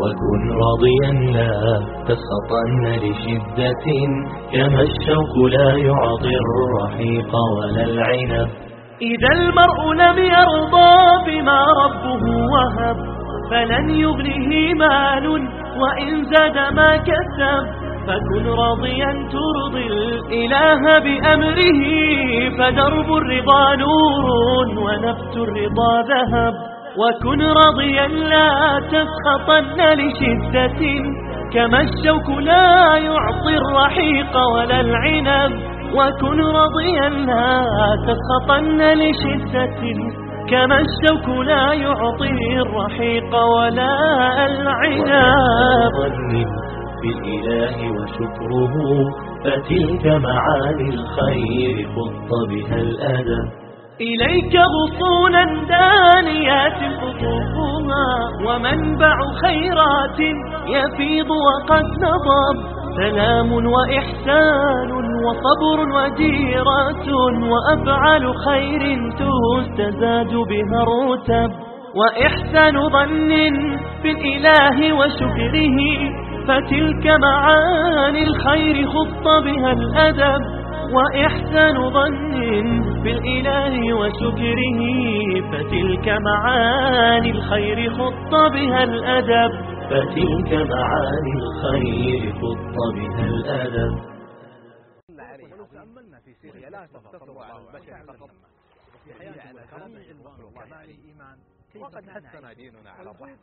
وكن راضيا لا تسخطن لشدة. كما الشوك لا يعطي الرحيق ولا العنب إذا المرء لم يرضى بما ربه وهب فلن يغنيه مال وإن زاد ما كسب. فكن راضيا ترضي الإله بأمره فدرب الرضا نور ونفس الرضا ذهب. وكن راضيا لا تسخطن لشدة. كما الشوك لا يعطي الرحيق ولا العنب. وكن راضيا لا تسخطن لشدة. كما الشوك لا يعطي الرحيق ولا العنب. بالإله وشكره فتلك معاني الخير خط بها الأدب إليك غصونا دانيات قطوفها ومنبع خيرات يفيض وقد نضب. سلام وإحسان وصبر وجيرة وأفعال خير تستزاد بها الرتب. وإحسان ظن بالإله وشكره فتلك معاني الخير خط بها الأدب. وإحسان ظن بالإله وشكره فتلك معاني الخير خط بها الأدب. فتلك معاني الخير خط بها الأدب. في سيريا لا تقتصر على البشر. فقط وفي حياة الكرم وكمال الإيمان وقد حثنا ديننا على الرحمة